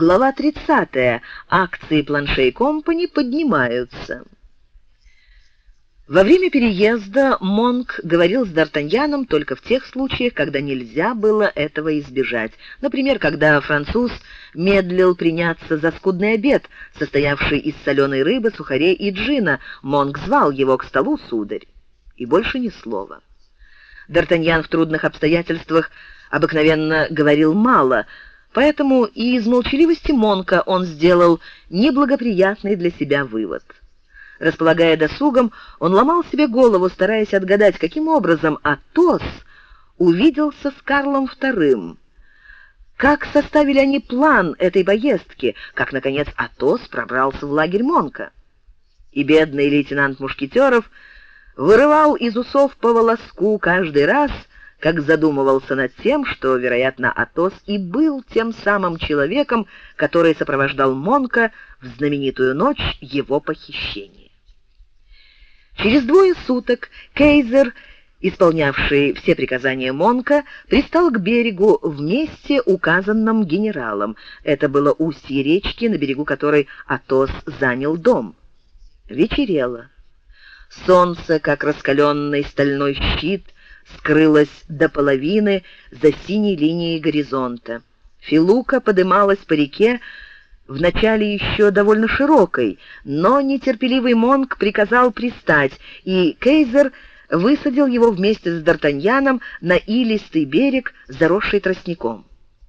Глава 30. Акции Планшей Компани поднимаются. Во время переезда Монк говорил с Д'Артаньяном только в тех случаях, когда нельзя было этого избежать. Например, когда француз медлил приняться за скудный обед, состоявший из соленой рыбы, сухарей и джина. Монк звал его к столу, сударь. И больше ни слова. Д'Артаньян в трудных обстоятельствах обыкновенно говорил мало — Поэтому и из молчаливости Монка он сделал неблагоприятный для себя вывод. Располагая досугом, он ломал себе голову, стараясь отгадать, каким образом Атос увиделся с Карлом II. Как составили они план этой поездки, как, наконец, Атос пробрался в лагерь Монка. И бедный лейтенант Мушкетеров вырывал из усов по волоску каждый раз, как задумывался над тем, что, вероятно, Атос и был тем самым человеком, который сопровождал Монка в знаменитую ночь его похищения. Через двое суток Кейзер, исполнявший все приказания Монка, пристал к берегу в месте, указанном генералом. Это было устье речки, на берегу которой Атос занял дом. Вечерело. Солнце, как раскаленный стальной щит, — скрылась до половины за синей линией горизонта. Филука подымалась по реке, вначале еще довольно широкой, но нетерпеливый Монк приказал пристать, и Кейзер высадил его вместе с Д'Артаньяном на илистый берег, заросший тростником.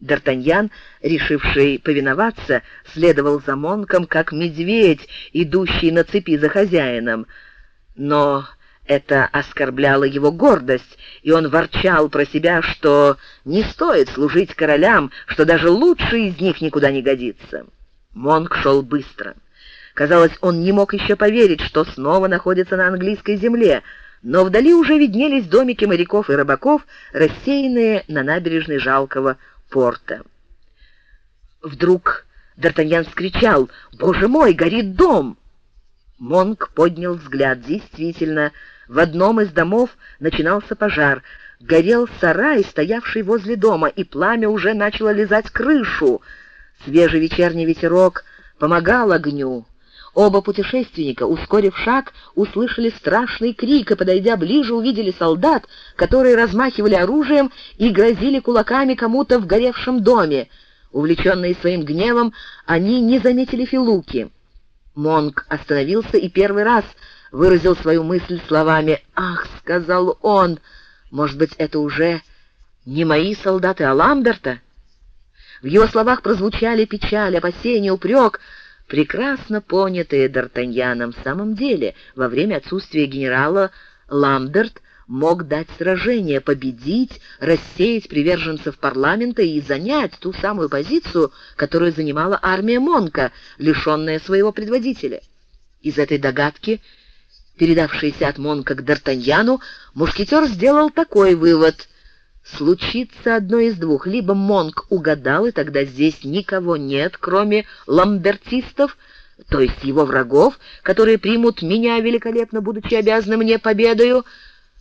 Д'Артаньян, решивший повиноваться, следовал за Монком, как медведь, идущий на цепи за хозяином. Но это оскорбляло его гордость, и он ворчал про себя, что не стоит служить королям, что даже лучший из них никуда не годится. Монк шел быстро. Казалось, он не мог еще поверить, что снова находится на английской земле, но вдали уже виднелись домики моряков и рыбаков, рассеянные на набережной жалкого порта. Вдруг Д'Артаньян вскричал «Боже мой, горит дом!» Монк поднял взгляд. Действительно, в одном из домов начинался пожар. Горел сарай, стоявший возле дома, и пламя уже начало лизать крышу. Свежий вечерний ветерок помогал огню. Оба путешественника, ускорив шаг, услышали страшный крик и, подойдя ближе, увидели солдат, которые размахивали оружием и грозили кулаками кому-то в горевшем доме. Увлеченные своим гневом, они не заметили Филуки. Монк остановился и первый раз выразил свою мысль словами «Ах!» — сказал он. «Может быть, это уже не мои солдаты, а Ламберта?» В его словах прозвучали печаль, опасения, упрек, прекрасно понятые Д'Артаньяном. В самом деле, во время отсутствия генерала Ламберт мог дать сражение, победить, рассеять приверженцев парламента и занять ту самую позицию, которую занимала армия Монка, лишенная своего предводителя. Из этой догадки, передавшейся от Монка к Д'Артаньяну, мушкетер сделал такой вывод. Случится одно из двух. Либо Монк угадал, и тогда здесь никого нет, кроме ламбертистов, то есть его врагов, которые примут меня великолепно, будучи обязаны мне победою,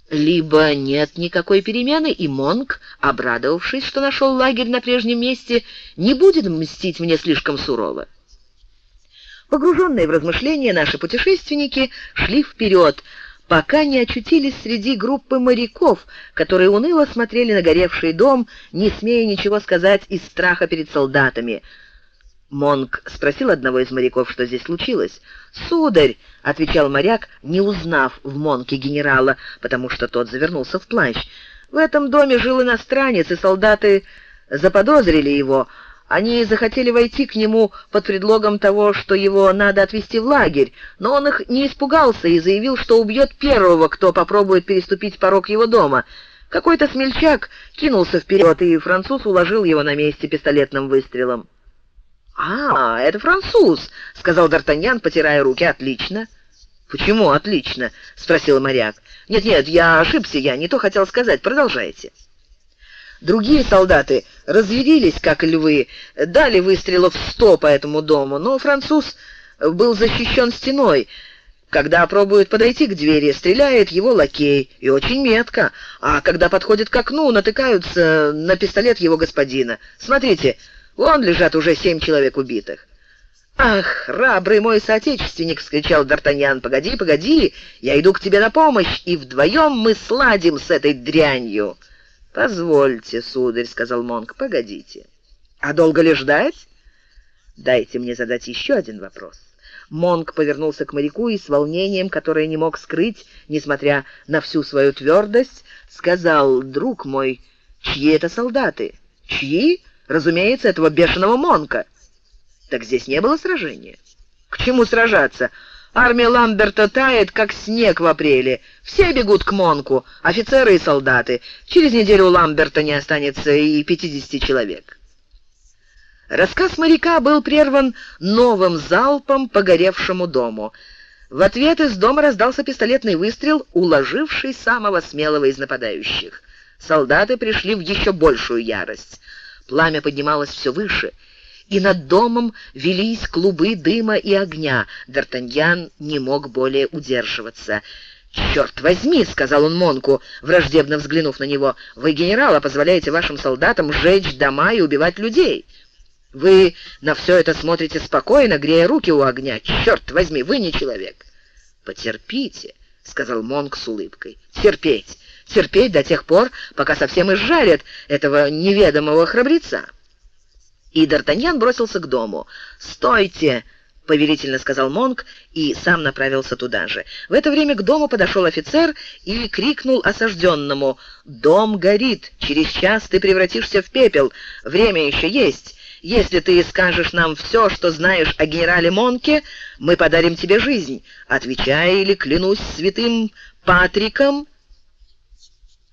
либо нет никакой перемены, и Монк, обрадовавшись, что нашел лагерь на прежнем месте, не будет мстить мне слишком сурово. Погруженные в размышления, наши путешественники шли вперед, пока не очутились среди группы моряков, которые уныло смотрели на горевший дом, не смея ничего сказать из страха перед солдатами — Монк спросил одного из моряков, что здесь случилось. «Сударь», — отвечал моряк, не узнав в Монке генерала, потому что тот завернулся в плащ, — «в этом доме жил иностранец, и солдаты заподозрили его. Они захотели войти к нему под предлогом того, что его надо отвезти в лагерь, но он их не испугался и заявил, что убьет первого, кто попробует переступить порог его дома». Какой-то смельчак кинулся вперед, и француз уложил его на месте пистолетным выстрелом. «А, это француз», — сказал Д'Артаньян, потирая руки. «Отлично». «Почему отлично?» — спросил моряк. «Нет-нет, я ошибся, я не то хотел сказать. Продолжайте». Другие солдаты разъярились, как львы, дали выстрелов сто по этому дому, но француз был защищен стеной. Когда пробует подойти к двери, стреляет его лакей, и очень метко, а когда подходит к окну, натыкаются на пистолет его господина. Смотрите, Вон лежат уже семь человек убитых. «Ах, храбрый мой соотечественник!» — вскричал Д'Артаньян. «Погоди, погоди, я иду к тебе на помощь, и вдвоем мы сладим с этой дрянью». «Позвольте, сударь», — сказал Монк, — «погодите». «А долго ли ждать?» «Дайте мне задать еще один вопрос». Монк повернулся к моряку и с волнением, которое не мог скрыть, несмотря на всю свою твердость, сказал, «Друг мой, чьи это солдаты?» «Чьи?» «Разумеется, этого бешеного Монка». Так здесь не было сражения. К чему сражаться? Армия Ламберта тает, как снег в апреле. Все бегут к Монку, офицеры и солдаты. Через неделю у Ламберта не останется и 50 человек. Рассказ моряка был прерван новым залпом по горевшему дому. В ответ из дома раздался пистолетный выстрел, уложивший самого смелого из нападающих. Солдаты пришли в еще большую ярость. Пламя поднималось все выше — и над домом велись клубы дыма и огня. Д'Артаньян не мог более удерживаться. «Черт возьми!» — сказал он Монку, враждебно взглянув на него. «Вы, генерал, а позволяете вашим солдатам сжечь дома и убивать людей. Вы на все это смотрите спокойно, грея руки у огня. Черт возьми, вы не человек!» «Потерпите!» — сказал Монк с улыбкой. «Терпеть! Терпеть до тех пор, пока совсем изжарят этого неведомого храбреца!» И Д'Артаньян бросился к дому. «Стойте!» — повелительно сказал Монк и сам направился туда же. В это время к дому подошел офицер и крикнул осажденному «Дом горит! Через час ты превратишься в пепел! Время еще есть! Если ты скажешь нам все, что знаешь о генерале Монке, мы подарим тебе жизнь. Отвечай или клянусь святым Патриком...»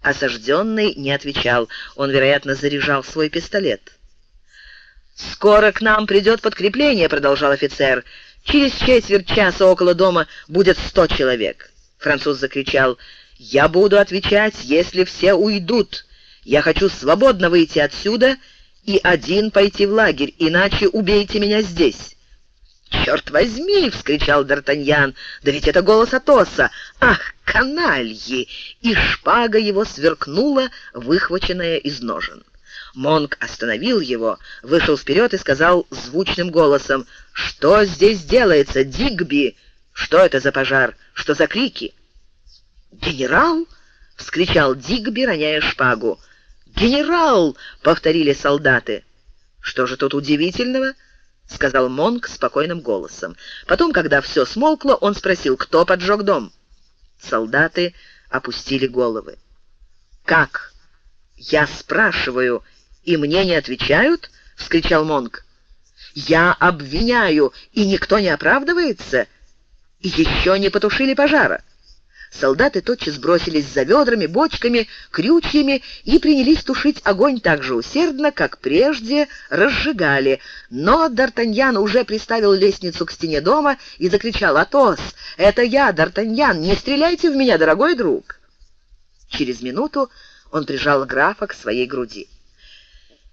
Осажденный не отвечал. Он, вероятно, заряжал свой пистолет. «Скоро к нам придет подкрепление», — продолжал офицер. «Через четверть часа около дома будет сто человек». Француз закричал. «Я буду отвечать, если все уйдут. Я хочу свободно выйти отсюда и один пойти в лагерь, иначе убейте меня здесь». «Черт возьми!» — вскричал Д'Артаньян. «Да ведь это голос Атоса! Ах, канальи!» И шпага его сверкнула, выхваченная из ножен. Монк остановил его, вышел вперед и сказал звучным голосом, «Что здесь делается, Дигби? Что это за пожар? Что за крики?» «Генерал!» — вскричал Дигби, роняя шпагу. «Генерал!» — повторили солдаты. «Что же тут удивительного?» — сказал Монк спокойным голосом. Потом, когда все смолкло, он спросил, кто поджег дом. Солдаты опустили головы. «Как? Я спрашиваю!» И мне не отвечают?» — вскричал Монг. «Я обвиняю, и никто не оправдывается? И еще не потушили пожара». Солдаты тотчас бросились за ведрами, бочками, крючьями и принялись тушить огонь так же усердно, как прежде разжигали. Но Д'Артаньян уже приставил лестницу к стене дома и закричал «Атос! Это я, Д'Артаньян! Не стреляйте в меня, дорогой друг!» Через минуту он прижал графа к своей груди.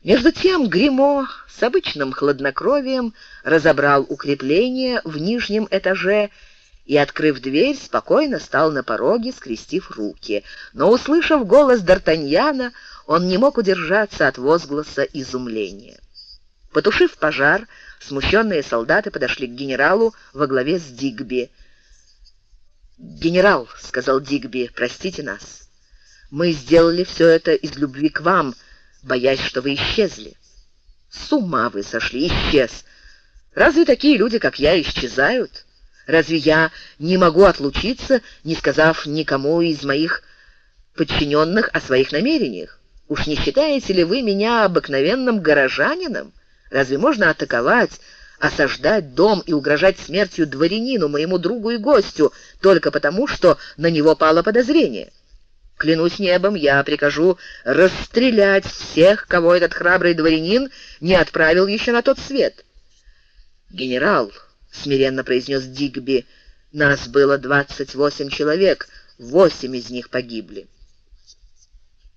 Между тем Гримо с обычным хладнокровием разобрал укрепление в нижнем этаже и, открыв дверь, спокойно стал на пороге, скрестив руки. Но, услышав голос Д'Артаньяна, он не мог удержаться от возгласа изумления. Потушив пожар, смущенные солдаты подошли к генералу во главе с Дигби. «Генерал», — сказал Дигби, — «простите нас. Мы сделали все это из любви к вам, — боясь, что вы исчезли. С ума вы сошли, исчез. Разве такие люди, как я, исчезают? Разве я не могу отлучиться, не сказав никому из моих подчиненных о своих намерениях? Уж не считаете ли вы меня обыкновенным горожанином? Разве можно атаковать, осаждать дом и угрожать смертью дворянину, моему другу и гостю, только потому, что на него пало подозрение?» Клянусь небом, я прикажу расстрелять всех, кого этот храбрый дворянин не отправил еще на тот свет. «Генерал», — смиренно произнес Дигби, — «нас было двадцать восемь человек, восемь из них погибли».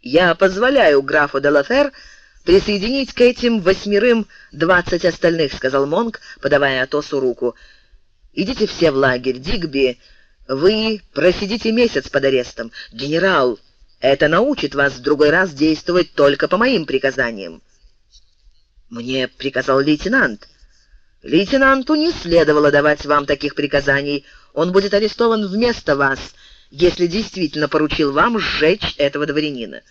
«Я позволяю графу де Лафер присоединить к этим восьмерым двадцать остальных», — сказал Монк, подавая Атосу руку. «Идите все в лагерь, Дигби». Вы просидите месяц под арестом. Генерал, это научит вас в другой раз действовать только по моим приказаниям. Мне приказал лейтенант. Лейтенанту не следовало давать вам таких приказаний. Он будет арестован вместо вас, если действительно поручил вам сжечь этого дворянина.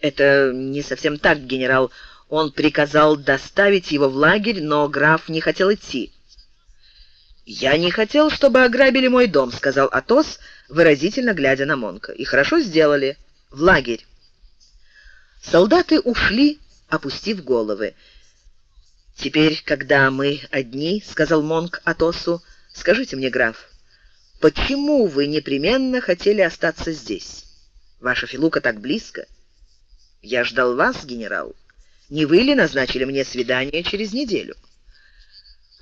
Это не совсем так, генерал. Он приказал доставить его в лагерь, но граф не хотел идти. «Я не хотел, чтобы ограбили мой дом», — сказал Атос, выразительно глядя на Монка. «И хорошо сделали. В лагерь». Солдаты ушли, опустив головы. «Теперь, когда мы одни, — сказал Монк Атосу, — скажите мне, граф, почему вы непременно хотели остаться здесь? Ваша Филука так близко. Я ждал вас, генерал. Не вы ли назначили мне свидание через неделю?»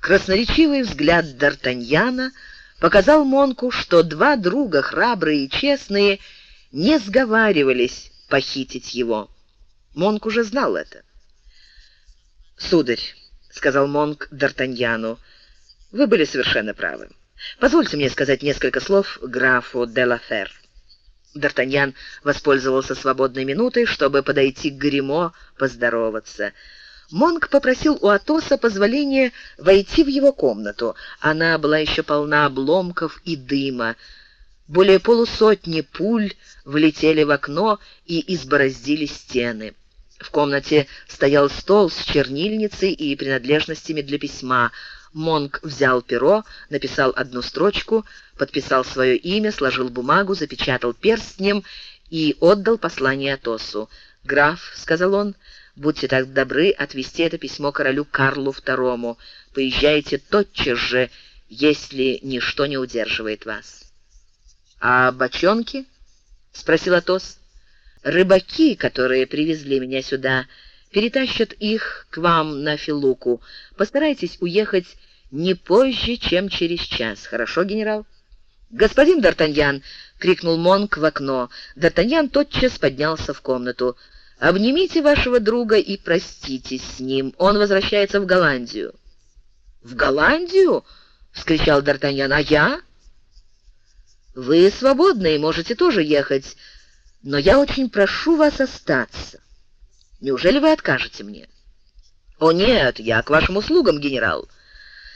Красноречивый взгляд Д'Артаньяна показал Монку, что два друга, храбрые и честные, не сговаривались похитить его. Монк уже знал это. «Сударь», — сказал Монк Д'Артаньяну, — «вы были совершенно правы. Позвольте мне сказать несколько слов графу де ла Фер». Д'Артаньян воспользовался свободной минутой, чтобы подойти к Гримо поздороваться — Монг попросил у Атоса позволения войти в его комнату. Она была еще полна обломков и дыма. Более полусотни пуль влетели в окно и избороздили стены. В комнате стоял стол с чернильницей и принадлежностями для письма. Монг взял перо, написал одну строчку, подписал свое имя, сложил бумагу, запечатал перстнем и отдал послание Атосу. «Граф», — сказал он, — Будьте так добры отвести это письмо королю Карлу II. Поезжайте тотчас же, если ничто не удерживает вас. А бочонки? спросил Атос. Рыбаки, которые привезли меня сюда, перетащат их к вам на Филуку. Постарайтесь уехать не позже, чем через час. Хорошо, генерал? Господин Д'Артаньян, крикнул Монк в окно. Д'Артаньян тотчас поднялся в комнату. Обнимите вашего друга и проститесь с ним. Он возвращается в Голландию». «В Голландию?» — вскричал Д'Артаньян. «А я?» «Вы свободны и можете тоже ехать, но я очень прошу вас остаться. Неужели вы откажете мне?» «О нет, я к вашим услугам, генерал».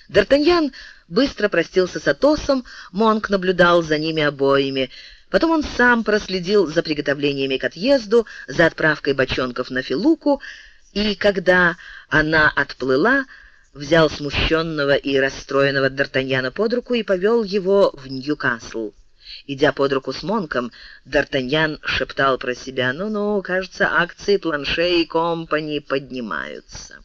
Д'Артаньян быстро простился с Атосом, Монк наблюдал за ними обоими — Потом он сам проследил за приготовлениями к отъезду, за отправкой бочонков на Филуку, и когда она отплыла, взял смущенного и расстроенного Д'Артаньяна под руку и повел его в Ньюкасл. Идя под руку с Монком, Д'Артаньян шептал про себя, «Ну-ну, кажется, акции Планше и Компани поднимаются».